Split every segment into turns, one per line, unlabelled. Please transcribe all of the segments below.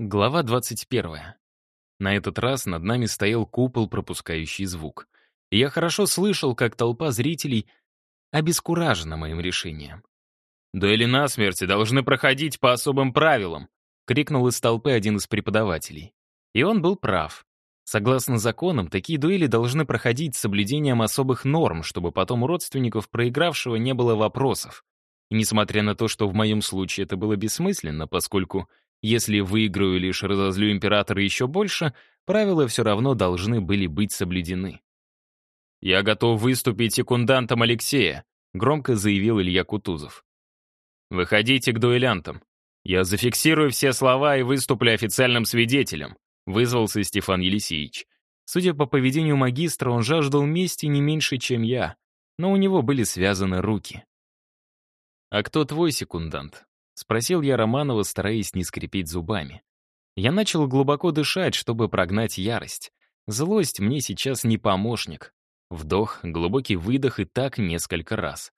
Глава 21. На этот раз над нами стоял купол, пропускающий звук. Я хорошо слышал, как толпа зрителей обескуражена моим решением. «Дуэли насмерти должны проходить по особым правилам», крикнул из толпы один из преподавателей. И он был прав. Согласно законам, такие дуэли должны проходить с соблюдением особых норм, чтобы потом у родственников проигравшего не было вопросов. И несмотря на то, что в моем случае это было бессмысленно, поскольку если выиграю лишь разозлю императора еще больше, правила все равно должны были быть соблюдены. «Я готов выступить секундантом Алексея», — громко заявил Илья Кутузов. «Выходите к дуэлянтам. Я зафиксирую все слова и выступлю официальным свидетелем», — вызвался Стефан Елисеевич. Судя по поведению магистра, он жаждал мести не меньше, чем я, но у него были связаны руки. «А кто твой секундант?» Спросил я Романова, стараясь не скрипеть зубами. Я начал глубоко дышать, чтобы прогнать ярость. Злость мне сейчас не помощник. Вдох, глубокий выдох и так несколько раз.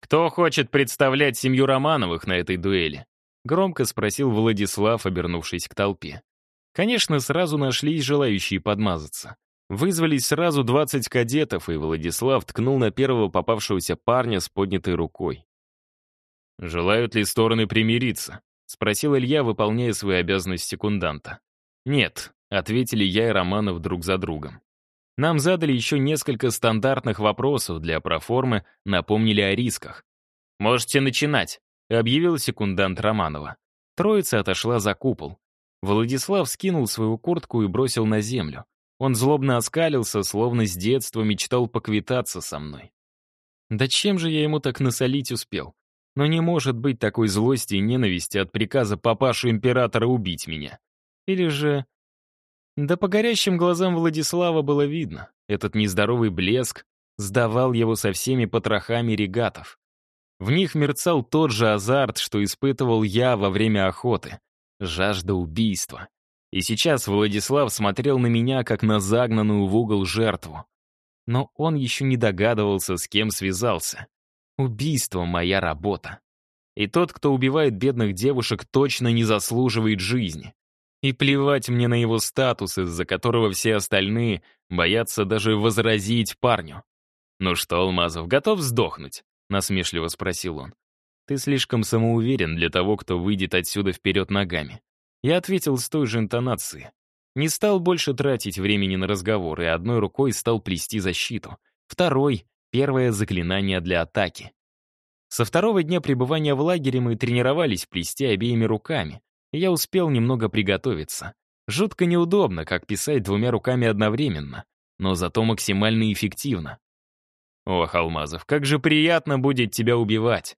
«Кто хочет представлять семью Романовых на этой дуэли?» Громко спросил Владислав, обернувшись к толпе. Конечно, сразу нашлись желающие подмазаться. Вызвались сразу 20 кадетов, и Владислав ткнул на первого попавшегося парня с поднятой рукой. «Желают ли стороны примириться?» — спросил Илья, выполняя свою обязанность секунданта. «Нет», — ответили я и Романов друг за другом. Нам задали еще несколько стандартных вопросов для проформы, напомнили о рисках. «Можете начинать», — объявил секундант Романова. Троица отошла за купол. Владислав скинул свою куртку и бросил на землю. Он злобно оскалился, словно с детства мечтал поквитаться со мной. Да чем же я ему так насолить успел? Но не может быть такой злости и ненависти от приказа папашу императора убить меня. Или же... Да по горящим глазам Владислава было видно. Этот нездоровый блеск сдавал его со всеми потрохами регатов. В них мерцал тот же азарт, что испытывал я во время охоты. Жажда убийства. И сейчас Владислав смотрел на меня, как на загнанную в угол жертву. Но он еще не догадывался, с кем связался. Убийство — моя работа. И тот, кто убивает бедных девушек, точно не заслуживает жизни. И плевать мне на его статус, из-за которого все остальные боятся даже возразить парню. «Ну что, Алмазов, готов сдохнуть?» — насмешливо спросил он. «Ты слишком самоуверен для того, кто выйдет отсюда вперед ногами». Я ответил с той же интонацией. Не стал больше тратить времени на разговор и одной рукой стал плести защиту. Второй Первое заклинание для атаки. Со второго дня пребывания в лагере мы тренировались плести обеими руками, я успел немного приготовиться. Жутко неудобно, как писать двумя руками одновременно, но зато максимально эффективно. «Ох, Алмазов, как же приятно будет тебя убивать!»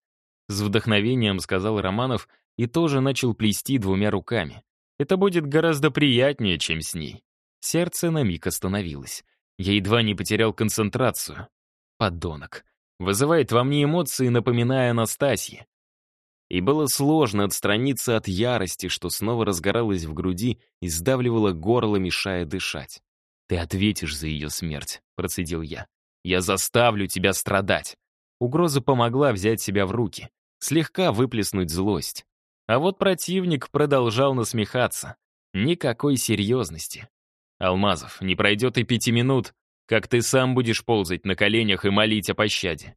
С вдохновением сказал Романов и тоже начал плести двумя руками. «Это будет гораздо приятнее, чем с ней». Сердце на миг остановилось. Я едва не потерял концентрацию. Подонок. Вызывает во мне эмоции, напоминая Анастасии. И было сложно отстраниться от ярости, что снова разгоралась в груди и сдавливало горло, мешая дышать. «Ты ответишь за ее смерть», — процедил я. «Я заставлю тебя страдать». Угроза помогла взять себя в руки, слегка выплеснуть злость. А вот противник продолжал насмехаться. Никакой серьезности. «Алмазов, не пройдет и пяти минут, как ты сам будешь ползать на коленях и молить о пощаде.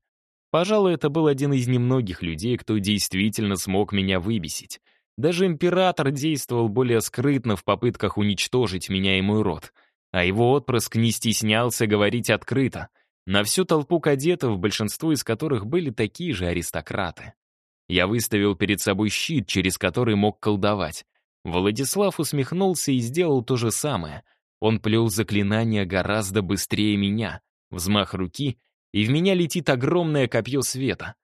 Пожалуй, это был один из немногих людей, кто действительно смог меня выбесить. Даже император действовал более скрытно в попытках уничтожить меня и мой род. А его отпрыск не стеснялся говорить открыто. На всю толпу кадетов, большинство из которых были такие же аристократы. Я выставил перед собой щит, через который мог колдовать. Владислав усмехнулся и сделал то же самое — он плел заклинания гораздо быстрее меня. Взмах руки, и в меня летит огромное копье света.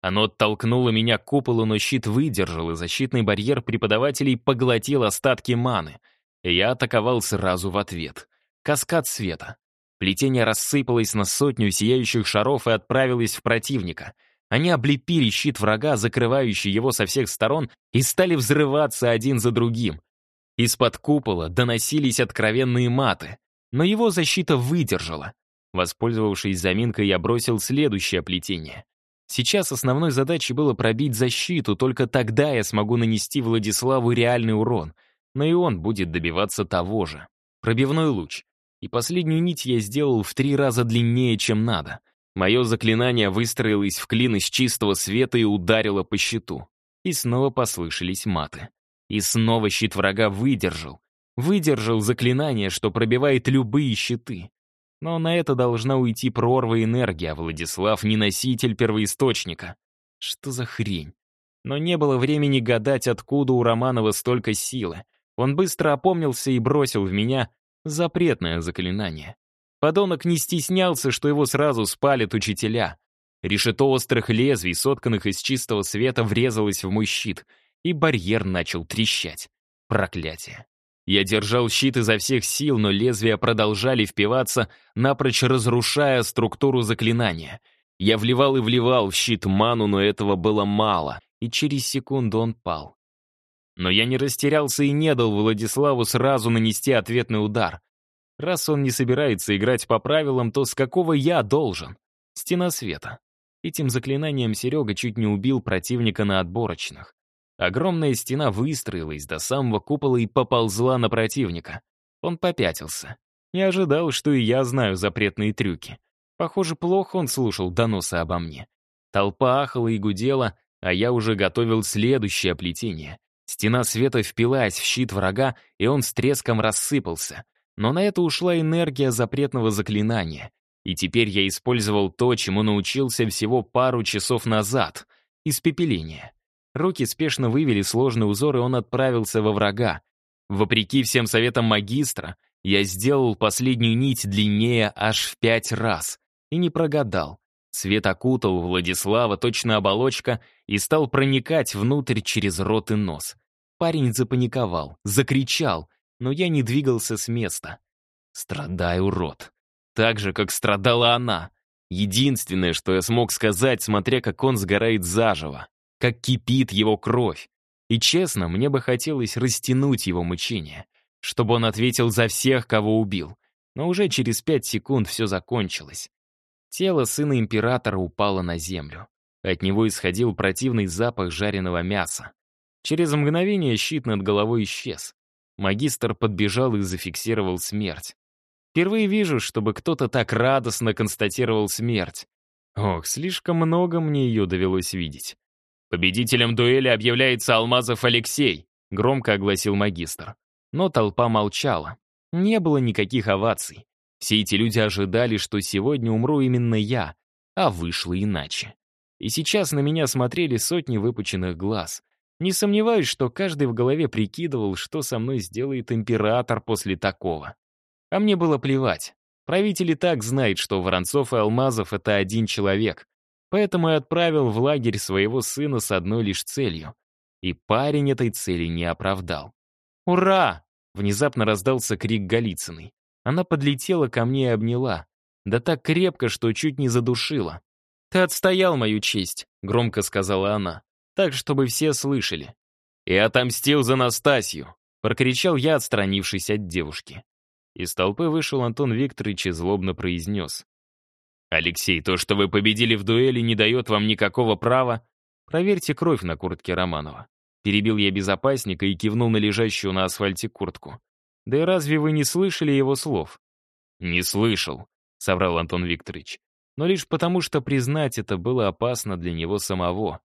Оно оттолкнуло меня к куполу, но щит выдержал, и защитный барьер преподавателей поглотил остатки маны. Я атаковал сразу в ответ. Каскад света. Плетение рассыпалось на сотню сияющих шаров и отправилось в противника. Они облепили щит врага, закрывающий его со всех сторон, и стали взрываться один за другим. Из-под купола доносились откровенные маты, но его защита выдержала. Воспользовавшись заминкой, я бросил следующее плетение. Сейчас основной задачей было пробить защиту, только тогда я смогу нанести Владиславу реальный урон. но и он будет добиваться того же. Пробивной луч. И последнюю нить я сделал в три раза длиннее, чем надо. Мое заклинание выстроилось в клин из чистого света и ударило по щиту. И снова послышались маты. И снова щит врага выдержал. Выдержал заклинание, что пробивает любые щиты. Но на это должна уйти прорва энергии, а Владислав не носитель первоисточника. Что за хрень? Но не было времени гадать, откуда у Романова столько силы. Он быстро опомнился и бросил в меня запретное заклинание. Подонок не стеснялся, что его сразу спалят учителя. Решето острых лезвий, сотканных из чистого света, врезалось в мой щит, и барьер начал трещать. Проклятие. Я держал щит изо всех сил, но лезвия продолжали впиваться, напрочь разрушая структуру заклинания. Я вливал и вливал в щит ману, но этого было мало, и через секунду он пал. Но я не растерялся и не дал Владиславу сразу нанести ответный удар. Раз он не собирается играть по правилам, то с какого я должен? Стена света. Этим заклинанием Серега чуть не убил противника на отборочных. Огромная стена выстроилась до самого купола и поползла на противника. Он попятился. Не ожидал, что и я знаю запретные трюки. Похоже, плохо он слушал доносы обо мне. Толпа ахала и гудела, а я уже готовил следующее плетение. Стена света впилась в щит врага, и он с треском рассыпался. Но на это ушла энергия запретного заклинания. И теперь я использовал то, чему научился всего пару часов назад — испепеление. Руки спешно вывели сложный узор, и он отправился во врага. Вопреки всем советам магистра, я сделал последнюю нить длиннее аж в пять раз. И не прогадал. Свет окутал Владислава, точно оболочка, и стал проникать внутрь через рот и нос. Парень запаниковал, закричал, но я не двигался с места. Страдай, урод. Так же, как страдала она. Единственное, что я смог сказать, смотря как он сгорает заживо как кипит его кровь. И честно, мне бы хотелось растянуть его мучения, чтобы он ответил за всех, кого убил. Но уже через пять секунд все закончилось. Тело сына императора упало на землю. От него исходил противный запах жареного мяса. Через мгновение щит над головой исчез. Магистр подбежал и зафиксировал смерть. Впервые вижу, чтобы кто-то так радостно констатировал смерть. Ох, слишком много мне ее довелось видеть. «Победителем дуэли объявляется Алмазов Алексей», — громко огласил магистр. Но толпа молчала. Не было никаких оваций. Все эти люди ожидали, что сегодня умру именно я, а вышло иначе. И сейчас на меня смотрели сотни выпученных глаз. Не сомневаюсь, что каждый в голове прикидывал, что со мной сделает император после такого. А мне было плевать. Правитель и так знает, что Воронцов и Алмазов — это один человек. Поэтому и отправил в лагерь своего сына с одной лишь целью. И парень этой цели не оправдал. «Ура!» — внезапно раздался крик Голицыной. Она подлетела ко мне и обняла. Да так крепко, что чуть не задушила. «Ты отстоял мою честь», — громко сказала она, так, чтобы все слышали. «И отомстил за Настасью», — прокричал я, отстранившись от девушки. Из толпы вышел Антон Викторович и злобно произнес. «Алексей, то, что вы победили в дуэли, не дает вам никакого права. Проверьте кровь на куртке Романова». Перебил я безопасника и кивнул на лежащую на асфальте куртку. «Да и разве вы не слышали его слов?» «Не слышал», — соврал Антон Викторович. Но лишь потому, что признать это было опасно для него самого.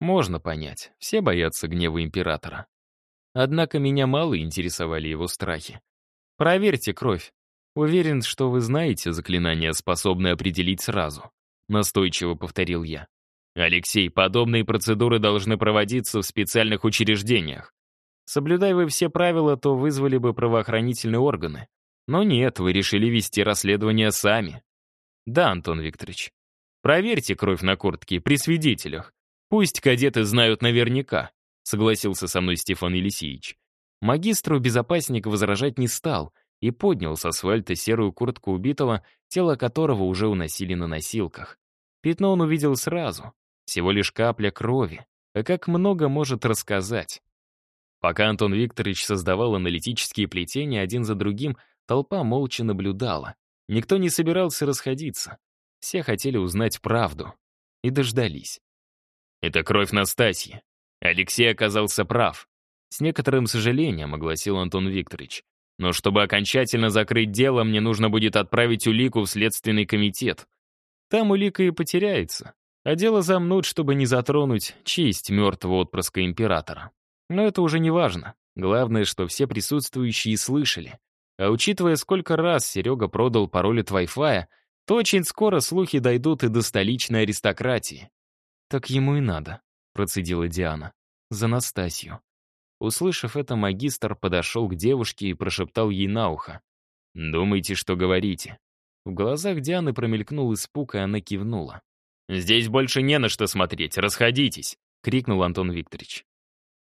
Можно понять, все боятся гнева императора. Однако меня мало интересовали его страхи. «Проверьте кровь», «Уверен, что вы знаете заклинание, способное определить сразу», — настойчиво повторил я. «Алексей, подобные процедуры должны проводиться в специальных учреждениях. Соблюдай вы все правила, то вызвали бы правоохранительные органы. Но нет, вы решили вести расследование сами. Да, Антон Викторович. Проверьте кровь на куртке при свидетелях. Пусть кадеты знают наверняка», — согласился со мной Стефан Елисеевич. Магистру безопасник возражать не стал — и поднял с асфальта серую куртку убитого, тело которого уже уносили на носилках. Пятно он увидел сразу. Всего лишь капля крови. А как много может рассказать? Пока Антон Викторович создавал аналитические плетения один за другим, толпа молча наблюдала. Никто не собирался расходиться. Все хотели узнать правду. И дождались. «Это кровь Настасьи. Алексей оказался прав. С некоторым сожалением огласил Антон Викторович. Но чтобы окончательно закрыть дело, мне нужно будет отправить улику в Следственный комитет. Там улика и потеряется, а дело замнут, чтобы не затронуть честь мертвого отпрыска императора. Но это уже не важно. Главное, что все присутствующие слышали. А учитывая, сколько раз Серега продал пароль от Wi-Fi, то очень скоро слухи дойдут и до столичной аристократии. «Так ему и надо», — процедила Диана. «За Настасью». Услышав это, магистр подошел к девушке и прошептал ей на ухо. «Думайте, что говорите». В глазах Дианы промелькнул испуг, и она кивнула. «Здесь больше не на что смотреть, расходитесь!» — крикнул Антон Викторович.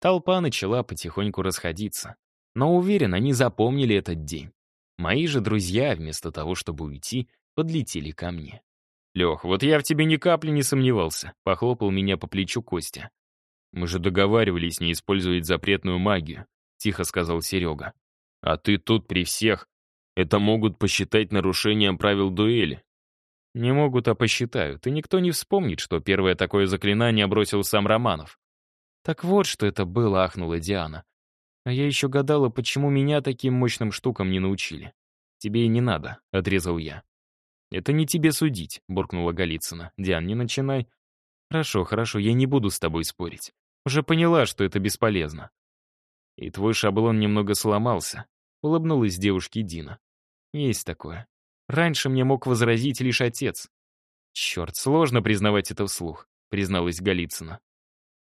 Толпа начала потихоньку расходиться. Но уверен, они запомнили этот день. Мои же друзья, вместо того, чтобы уйти, подлетели ко мне. «Лех, вот я в тебе ни капли не сомневался», — похлопал меня по плечу Костя. «Мы же договаривались не использовать запретную магию», — тихо сказал Серега. «А ты тут при всех. Это могут посчитать нарушением правил дуэли». «Не могут, а посчитают, и никто не вспомнит, что первое такое заклинание бросил сам Романов». «Так вот, что это было», — ахнула Диана. «А я еще гадала, почему меня таким мощным штукам не научили». «Тебе и не надо», — отрезал я. «Это не тебе судить», — буркнула Голицына. «Диан, не начинай. «Хорошо, хорошо, я не буду с тобой спорить. Уже поняла, что это бесполезно». «И твой шаблон немного сломался», — улыбнулась девушке Дина. «Есть такое. Раньше мне мог возразить лишь отец». «Черт, сложно признавать это вслух», — призналась Голицына.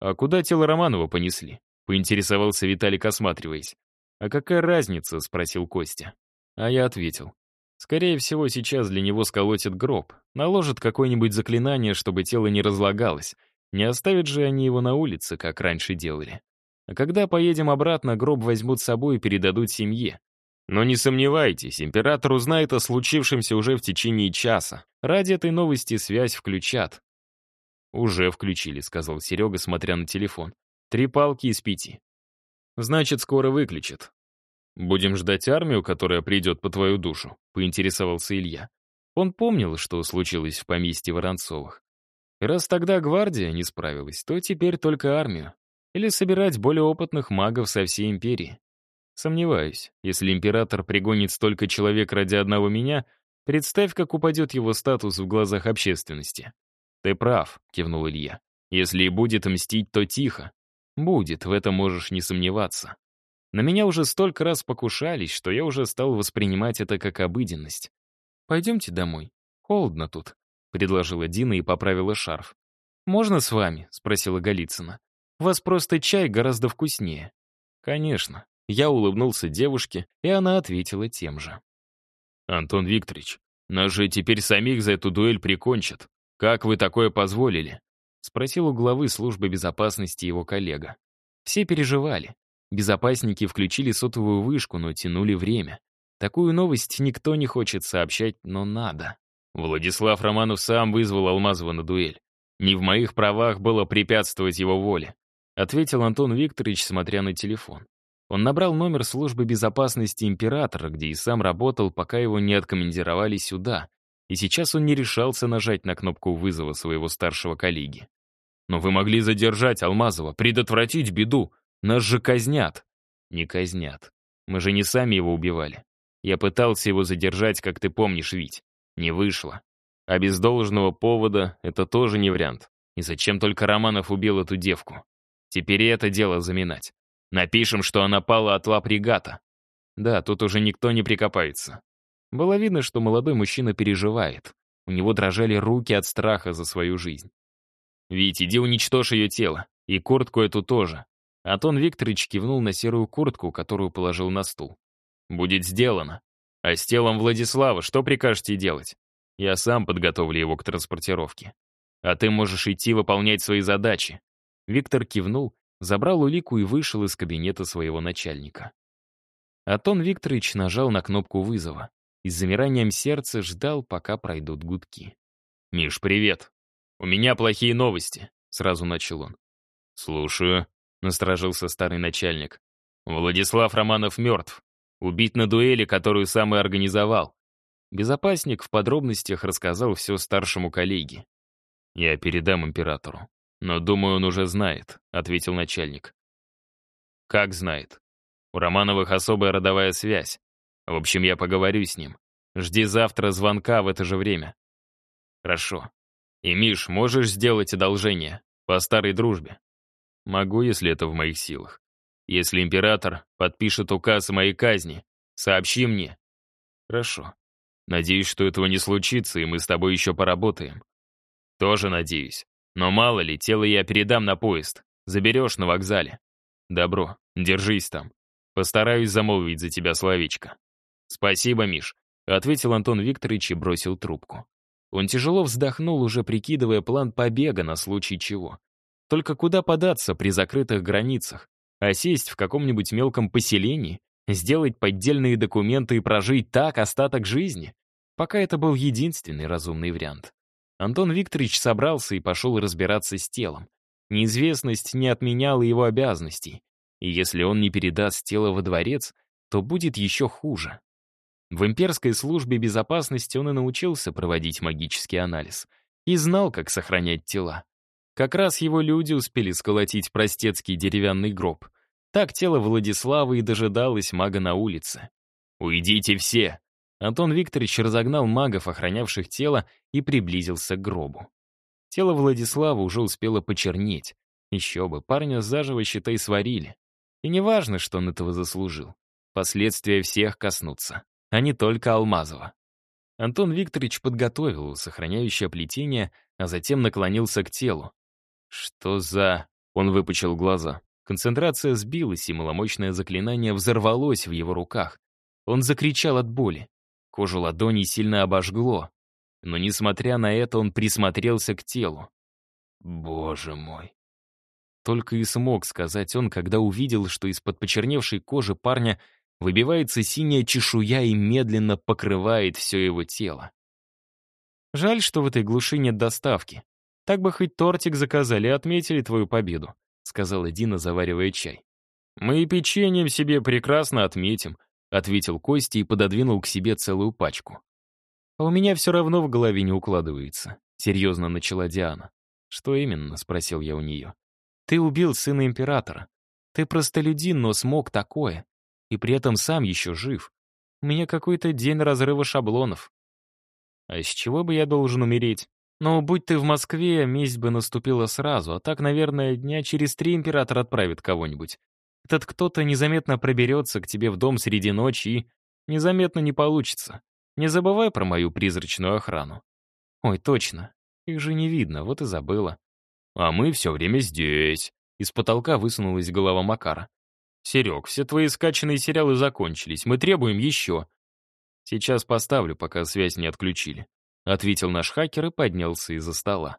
«А куда тело Романова понесли?» — поинтересовался Виталик, осматриваясь. «А какая разница?» — спросил Костя. А я ответил. Скорее всего, сейчас для него сколотят гроб, наложат какое-нибудь заклинание, чтобы тело не разлагалось. Не оставят же они его на улице, как раньше делали. А когда поедем обратно, гроб возьмут с собой и передадут семье. Но не сомневайтесь, император узнает о случившемся уже в течение часа. Ради этой новости связь включат. «Уже включили», — сказал Серега, смотря на телефон. «Три палки из пяти». «Значит, скоро выключат. «Будем ждать армию, которая придет по твою душу», — поинтересовался Илья. Он помнил, что случилось в поместье Воронцовых. Раз тогда гвардия не справилась, то теперь только армию. Или собирать более опытных магов со всей империи. Сомневаюсь, если император пригонит столько человек ради одного меня, представь, как упадет его статус в глазах общественности. «Ты прав», — кивнул Илья. «Если и будет мстить, то тихо. Будет, в этом можешь не сомневаться. На меня уже столько раз покушались, что я уже стал воспринимать это как обыденность. «Пойдемте домой. Холодно тут», — предложила Дина и поправила шарф. «Можно с вами?» — спросила Голицына. «У вас просто чай гораздо вкуснее». «Конечно». Я улыбнулся девушке, и она ответила тем же. «Антон Викторович, нас же теперь самих за эту дуэль прикончат. Как вы такое позволили?» — спросил у главы службы безопасности его коллега. Все переживали. Безопасники включили сотовую вышку, но тянули время. Такую новость никто не хочет сообщать, но надо. Владислав Романов сам вызвал Алмазова на дуэль. Не в моих правах было препятствовать его воле, ответил Антон Викторович, смотря на телефон. Он набрал номер службы безопасности императора, где и сам работал, пока его не откомандировали сюда. И сейчас он не решался нажать на кнопку вызова своего старшего коллеги. «Но вы могли задержать Алмазова, предотвратить беду. Нас же казнят. Не казнят. Мы же не сами его убивали. Я пытался его задержать, как ты помнишь, Вить. Не вышло. А без должного повода это тоже не вариант. И зачем только Романов убил эту девку? Теперь и это дело заминать. Напишем, что она пала от лап регата. Да, тут уже никто не прикопается. Было видно, что молодой мужчина переживает. У него дрожали руки от страха за свою жизнь. «Вить, иди уничтожь ее тело. И куртку эту тоже. Антон Викторович кивнул на серую куртку, которую положил на стул. «Будет сделано. А с телом Владислава что прикажете делать? Я сам подготовлю его к транспортировке. А ты можешь идти выполнять свои задачи». Виктор кивнул, забрал улику и вышел из кабинета своего начальника. Антон Викторович нажал на кнопку вызова и с замиранием сердца ждал, пока пройдут гудки. «Миш, привет. У меня плохие новости», — сразу начал он. «Слушаю», — насторожился старый начальник. «Владислав Романов мертв. Убит на дуэли, которую сам и организовал». Безопасник в подробностях рассказал все старшему коллеге. «Я передам императору. Но, думаю, он уже знает», — ответил начальник. Как знает. У Романовых особая родовая связь. В общем, я поговорю с ним. Жди завтра звонка в это же время. Хорошо. И, Миш, можешь сделать одолжение? По старой дружбе. Могу, если это в моих силах. Если император подпишет указ о моей казни, сообщи мне. Хорошо. Надеюсь, что этого не случится, и мы с тобой еще поработаем. Тоже надеюсь. Но мало ли, тело я передам на поезд. Заберешь на вокзале. Добро, держись там. Постараюсь замолвить за тебя словечко. Спасибо, Миш, ответил Антон Викторович и бросил трубку. Он тяжело вздохнул, уже прикидывая план побега на случай чего. Только куда податься при закрытых границах? А сесть в каком-нибудь мелком поселении? Сделать поддельные документы и прожить так остаток жизни? Пока это был единственный разумный вариант. Антон Викторович собрался и пошел разбираться с телом. Неизвестность не отменяла его обязанностей. И если он не передаст тело во дворец, то будет еще хуже. В имперской службе безопасности он и научился проводить магический анализ. И знал, как сохранять тела. Как раз его люди успели сколотить простецкий деревянный гроб. Так тело Владислава и дожидалось мага на улице. «Уйдите все!» Антон Викторович разогнал магов, охранявших тело, и приблизился к гробу. Тело Владислава уже успело почернеть. Еще бы, парня заживо, считай, сварили. И неважно, что он этого заслужил. Последствия всех коснутся, а не только Алмазова. Антон Викторович подготовил сохраняющее плетение, а затем наклонился к телу. «Что за...» — он выпучил глаза. Концентрация сбилась, и маломощное заклинание взорвалось в его руках. Он закричал от боли. Кожу ладони сильно обожгло. Но, несмотря на это, он присмотрелся к телу. «Боже мой!» Только и смог сказать он, когда увидел, что из-под почерневшей кожи парня выбивается синяя чешуя и медленно покрывает все его тело. «Жаль, что в этой глуши нет доставки. Так бы хоть тортик заказали и отметили твою победу», — сказала Дина, заваривая чай. «Мы и печеньем себе прекрасно отметим», — ответил Костя и пододвинул к себе целую пачку. «А у меня все равно в голове не укладывается», — серьезно начала Диана. «Что именно?» — спросил я у нее. «Ты убил сына императора. Ты простолюдин, но смог такое. И при этом сам еще жив. У меня какой-то день разрыва шаблонов. А с чего бы я должен умереть? Но будь ты в Москве, месть бы наступила сразу, а так, наверное, дня через три император отправит кого-нибудь. Этот кто-то незаметно проберется к тебе в дом среди ночи и... Незаметно не получится. Не забывай про мою призрачную охрану. Ой, точно. Их же не видно, вот и забыла. А мы все время здесь. Из потолка высунулась голова Макара. «Серег, все твои скачанные сериалы закончились. Мы требуем еще». «Сейчас поставлю, пока связь не отключили», ответил наш хакер и поднялся из-за стола.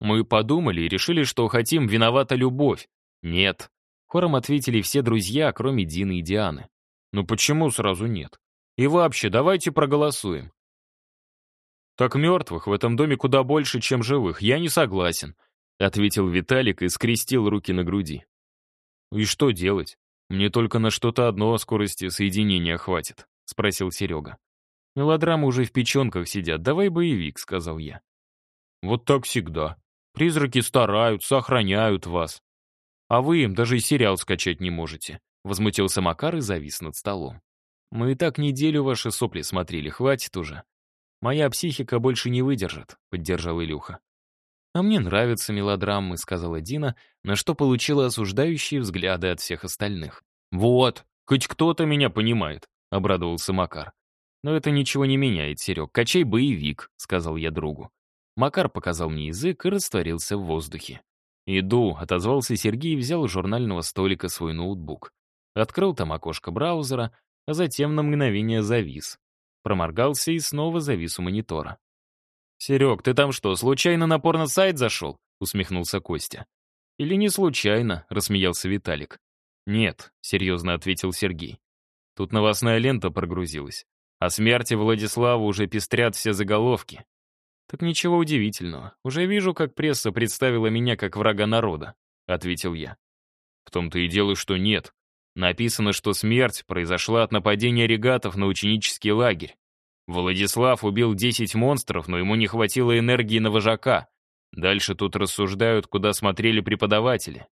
Мы подумали и решили, что хотим «Виновата любовь». Нет. Хором ответили все друзья, кроме Дины и Дианы. Ну почему сразу нет? И вообще, давайте проголосуем. Так мертвых в этом доме куда больше, чем живых. Я не согласен, ответил Виталик и скрестил руки на груди. И что делать? Мне только на что-то одно скорости соединения хватит, спросил Серега. Мелодрамы уже в печенках сидят, давай боевик, сказал я. Вот так всегда. Призраки стараются, охраняют вас. А вы им даже и сериал скачать не можете. Возмутился Макар и завис над столом. Мы и так неделю ваши сопли смотрели, хватит уже. Моя психика больше не выдержит, поддержал Илюха. А мне нравятся мелодрамы, сказала Дина, на что получила осуждающие взгляды от всех остальных. Вот, хоть кто-то меня понимает, обрадовался Макар. «Но это ничего не меняет, Серег. Качай боевик», — сказал я другу. Макар показал мне язык и растворился в воздухе. «Иду», — отозвался Сергей и взял у журнального столика свой ноутбук. Открыл там окошко браузера, а затем на мгновение завис. Проморгался и снова завис у монитора. «Серег, ты там что, случайно на порно-сайт зашел?» — усмехнулся Костя. «Или не случайно?» — рассмеялся Виталик. «Нет», — серьезно ответил Сергей. «Тут новостная лента прогрузилась. О смерти Владислава уже пестрят все заголовки. Так ничего удивительного. Уже вижу, как пресса представила меня как врага народа, ответил я. В том-то и дело, что нет. Написано, что смерть произошла от нападения регатов на ученический лагерь. Владислав убил 10 монстров, но ему не хватило энергии на вожака. Дальше тут рассуждают, куда смотрели преподаватели.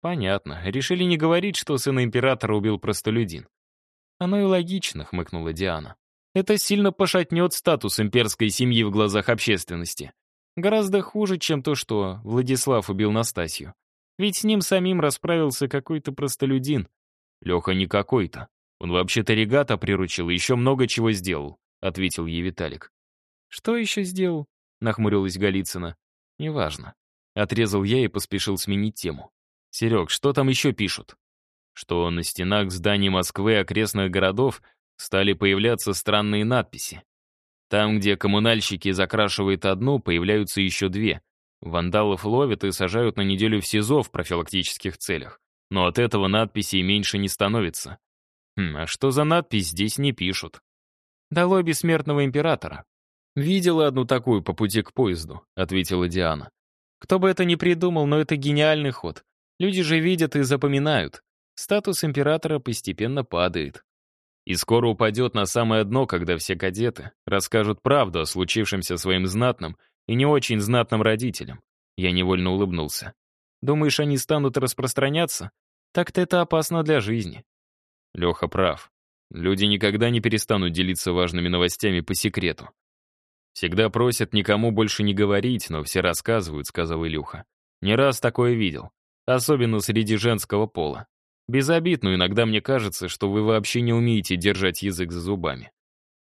Понятно. Решили не говорить, что сына императора убил простолюдин. Оно и логично, хмыкнула Диана. Это сильно пошатнет статус имперской семьи в глазах общественности. Гораздо хуже, чем то, что Владислав убил Настасью. Ведь с ним самим расправился какой-то простолюдин. Леха не какой-то. Он вообще-то регата приручил и еще много чего сделал, ответил ей Виталик. Что еще сделал? Нахмурилась Голицына. Неважно. Отрезал я и поспешил сменить тему. «Серег, что там еще пишут?» Что на стенах зданий Москвы и окрестных городов стали появляться странные надписи. Там, где коммунальщики закрашивают одну, появляются еще две. Вандалов ловят и сажают на неделю в СИЗО в профилактических целях. Но от этого надписей меньше не становится. Хм, а что за надпись здесь не пишут? «Дало бессмертного императора». «Видела одну такую по пути к поезду», — ответила Диана. «Кто бы это ни придумал, но это гениальный ход. Люди же видят и запоминают. Статус императора постепенно падает. И скоро упадет на самое дно, когда все кадеты расскажут правду о случившемся своим знатным и не очень знатным родителям. Я невольно улыбнулся. Думаешь, они станут распространяться? Так-то это опасно для жизни. Леха прав. Люди никогда не перестанут делиться важными новостями по секрету. Всегда просят никому больше не говорить, но все рассказывают, сказал Илюха. Не раз такое видел особенно среди женского пола. Без обид, но иногда мне кажется, что вы вообще не умеете держать язык за зубами.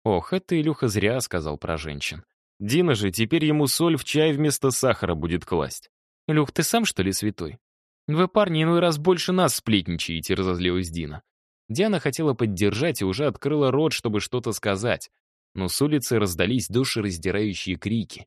Ох, это Илюха зря сказал про женщин. Дина же теперь ему соль в чай вместо сахара будет класть. Илюх, ты сам, что ли, святой? Вы, парни, иной раз больше нас сплетничаете, разозлилась Дина. Диана хотела поддержать и уже открыла рот, чтобы что-то сказать. Но с улицы раздались душераздирающие крики.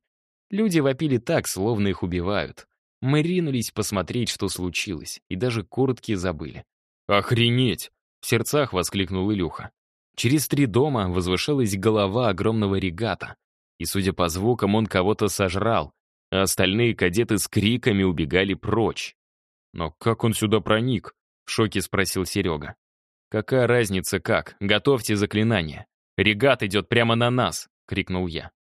Люди вопили так, словно их убивают. Мы ринулись посмотреть, что случилось, и даже куртки забыли. «Охренеть!» — в сердцах воскликнул Илюха. Через три дома возвышалась голова огромного регата, и, судя по звукам, он кого-то сожрал, а остальные кадеты с криками убегали прочь. «Но как он сюда проник?» — в шоке спросил Серега. «Какая разница как? Готовьте заклинание. Регат идет прямо на нас!» — крикнул я.